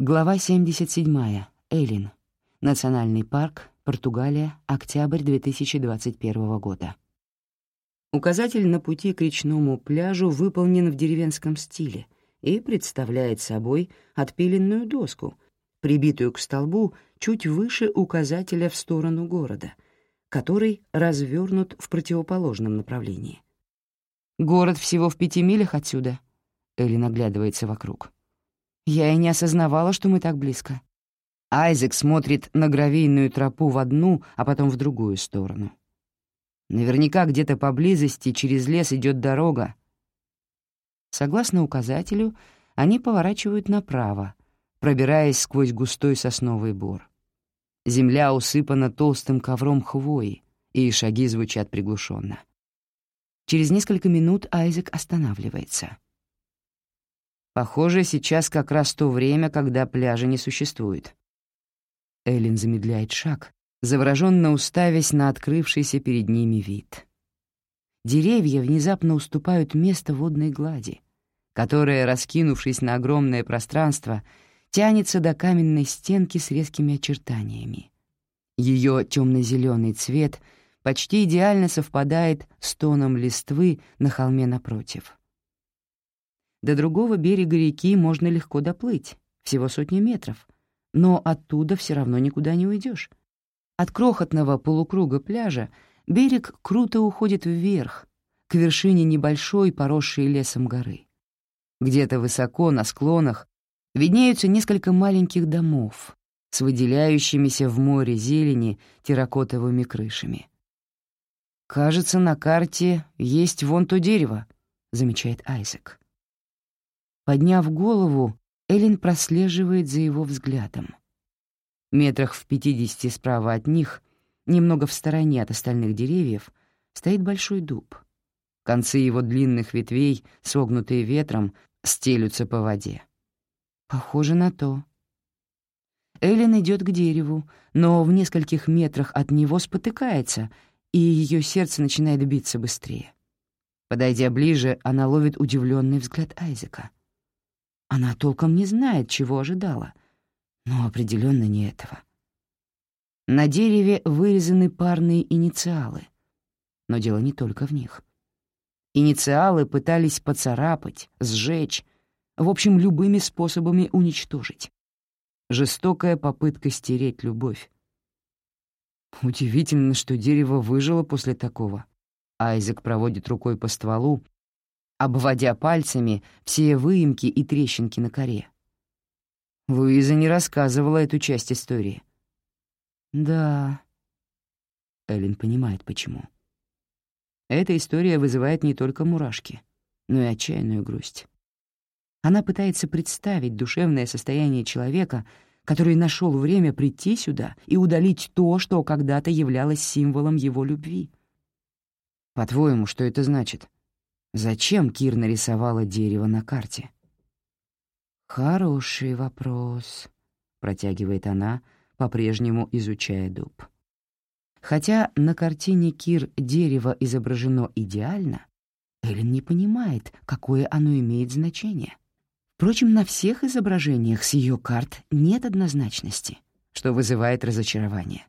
Глава 77. Эллин. Национальный парк, Португалия, октябрь 2021 года. Указатель на пути к речному пляжу выполнен в деревенском стиле и представляет собой отпиленную доску, прибитую к столбу чуть выше указателя в сторону города, который развернут в противоположном направлении. «Город всего в пяти милях отсюда», — Эллин оглядывается вокруг. Я и не осознавала, что мы так близко. Айзек смотрит на гравийную тропу в одну, а потом в другую сторону. Наверняка где-то поблизости через лес идет дорога. Согласно указателю, они поворачивают направо, пробираясь сквозь густой сосновый бор. Земля усыпана толстым ковром хвои, и шаги звучат приглушенно. Через несколько минут Айзек останавливается — Похоже, сейчас как раз то время, когда пляжа не существует. Эллен замедляет шаг, завороженно уставясь на открывшийся перед ними вид. Деревья внезапно уступают место водной глади, которая, раскинувшись на огромное пространство, тянется до каменной стенки с резкими очертаниями. Ее темно-зеленый цвет почти идеально совпадает с тоном листвы на холме напротив — до другого берега реки можно легко доплыть, всего сотни метров, но оттуда все равно никуда не уйдешь. От крохотного полукруга пляжа берег круто уходит вверх, к вершине небольшой, поросшей лесом горы. Где-то высоко, на склонах, виднеются несколько маленьких домов с выделяющимися в море зелени терракотовыми крышами. «Кажется, на карте есть вон то дерево», — замечает Айзек. Подняв голову, Эллен прослеживает за его взглядом. Метрах в пятидесяти справа от них, немного в стороне от остальных деревьев, стоит большой дуб. Концы его длинных ветвей, согнутые ветром, стелются по воде. Похоже на то. Эллен идет к дереву, но в нескольких метрах от него спотыкается, и ее сердце начинает биться быстрее. Подойдя ближе, она ловит удивленный взгляд Айзека — она толком не знает, чего ожидала, но определенно не этого. На дереве вырезаны парные инициалы, но дело не только в них. Инициалы пытались поцарапать, сжечь, в общем, любыми способами уничтожить. Жестокая попытка стереть любовь. Удивительно, что дерево выжило после такого. Айзек проводит рукой по стволу, обводя пальцами все выемки и трещинки на коре. Луиза не рассказывала эту часть истории. «Да...» Эллен понимает, почему. Эта история вызывает не только мурашки, но и отчаянную грусть. Она пытается представить душевное состояние человека, который нашел время прийти сюда и удалить то, что когда-то являлось символом его любви. «По-твоему, что это значит?» Зачем Кир нарисовала дерево на карте? «Хороший вопрос», — протягивает она, по-прежнему изучая дуб. Хотя на картине Кир дерево изображено идеально, Эллен не понимает, какое оно имеет значение. Впрочем, на всех изображениях с ее карт нет однозначности, что вызывает разочарование.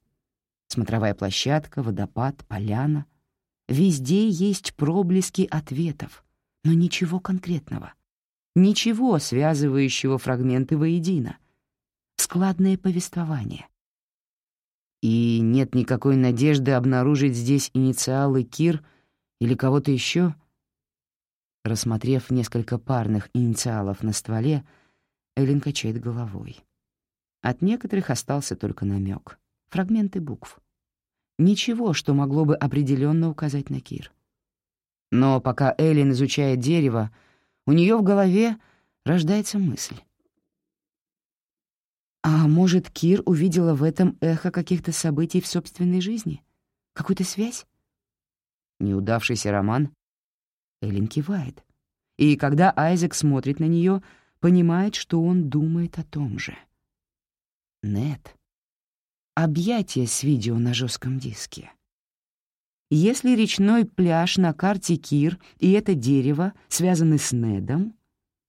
Смотровая площадка, водопад, поляна — Везде есть проблески ответов, но ничего конкретного. Ничего, связывающего фрагменты воедино. Складное повествование. И нет никакой надежды обнаружить здесь инициалы Кир или кого-то еще. Рассмотрев несколько парных инициалов на стволе, Эллен качает головой. От некоторых остался только намек, фрагменты букв. Ничего, что могло бы определенно указать на Кир. Но пока Эллен изучает дерево, у нее в голове рождается мысль. А может, Кир увидела в этом эхо каких-то событий в собственной жизни? Какую-то связь? Неудавшийся роман? Эллен кивает. И когда Айзек смотрит на нее, понимает, что он думает о том же. Нет объятие с видео на жестком диске. Если речной пляж на карте Кир и это дерево связаны с Недом,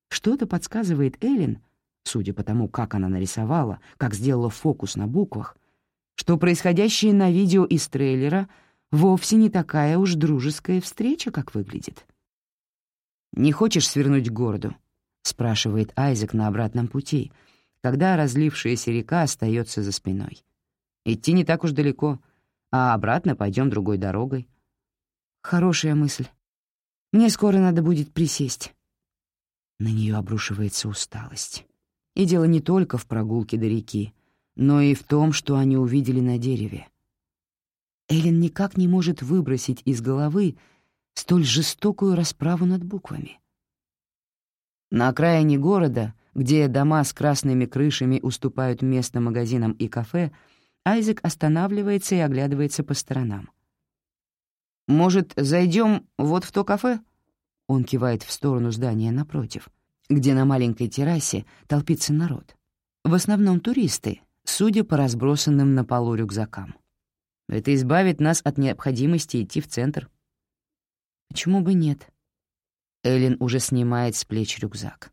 что-то подсказывает Эллен, судя по тому, как она нарисовала, как сделала фокус на буквах, что происходящее на видео из трейлера вовсе не такая уж дружеская встреча, как выглядит. «Не хочешь свернуть к городу?» — спрашивает Айзек на обратном пути, когда разлившаяся река остается за спиной. «Идти не так уж далеко, а обратно пойдем другой дорогой». «Хорошая мысль. Мне скоро надо будет присесть». На нее обрушивается усталость. И дело не только в прогулке до реки, но и в том, что они увидели на дереве. Эллен никак не может выбросить из головы столь жестокую расправу над буквами. На окраине города, где дома с красными крышами уступают место магазинам и кафе, Айзек останавливается и оглядывается по сторонам. «Может, зайдем вот в то кафе?» Он кивает в сторону здания напротив, где на маленькой террасе толпится народ. В основном туристы, судя по разбросанным на полу рюкзакам. Это избавит нас от необходимости идти в центр. Почему бы нет? Эллен уже снимает с плеч рюкзак.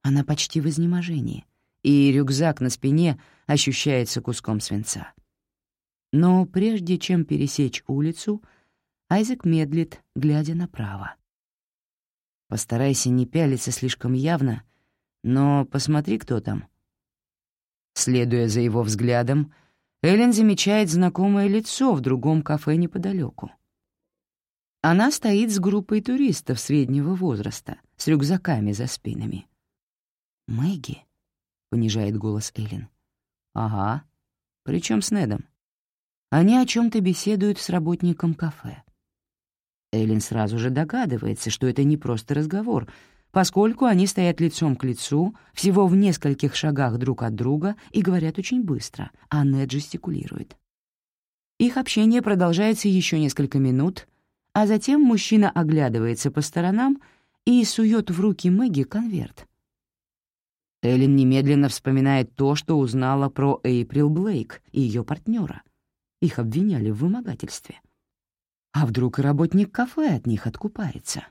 Она почти в изнеможении, и рюкзак на спине ощущается куском свинца. Но прежде чем пересечь улицу, Айзек медлит, глядя направо. Постарайся не пялиться слишком явно, но посмотри, кто там. Следуя за его взглядом, Эллен замечает знакомое лицо в другом кафе неподалеку. Она стоит с группой туристов среднего возраста, с рюкзаками за спинами. «Мэгги?» — понижает голос Эллен. «Ага. Причем с Недом?» Они о чем то беседуют с работником кафе. Эллен сразу же догадывается, что это не просто разговор, поскольку они стоят лицом к лицу, всего в нескольких шагах друг от друга и говорят очень быстро, а Нед жестикулирует. Их общение продолжается еще несколько минут, а затем мужчина оглядывается по сторонам и сует в руки Мэгги конверт. Эллен немедленно вспоминает то, что узнала про Эйприл Блейк и ее партнера. Их обвиняли в вымогательстве. А вдруг работник кафе от них откупается?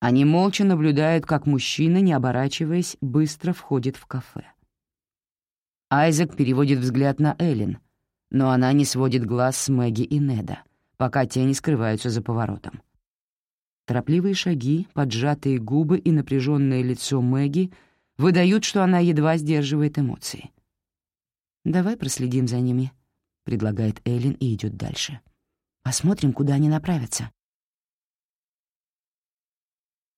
Они молча наблюдают, как мужчина, не оборачиваясь, быстро входит в кафе. Айзек переводит взгляд на Эллен, но она не сводит глаз с Мэгги и Неда, пока те не скрываются за поворотом. Торопливые шаги, поджатые губы и напряженное лицо Мэгги выдают, что она едва сдерживает эмоции. «Давай проследим за ними», — предлагает Эллен и идет дальше. Посмотрим, куда они направятся.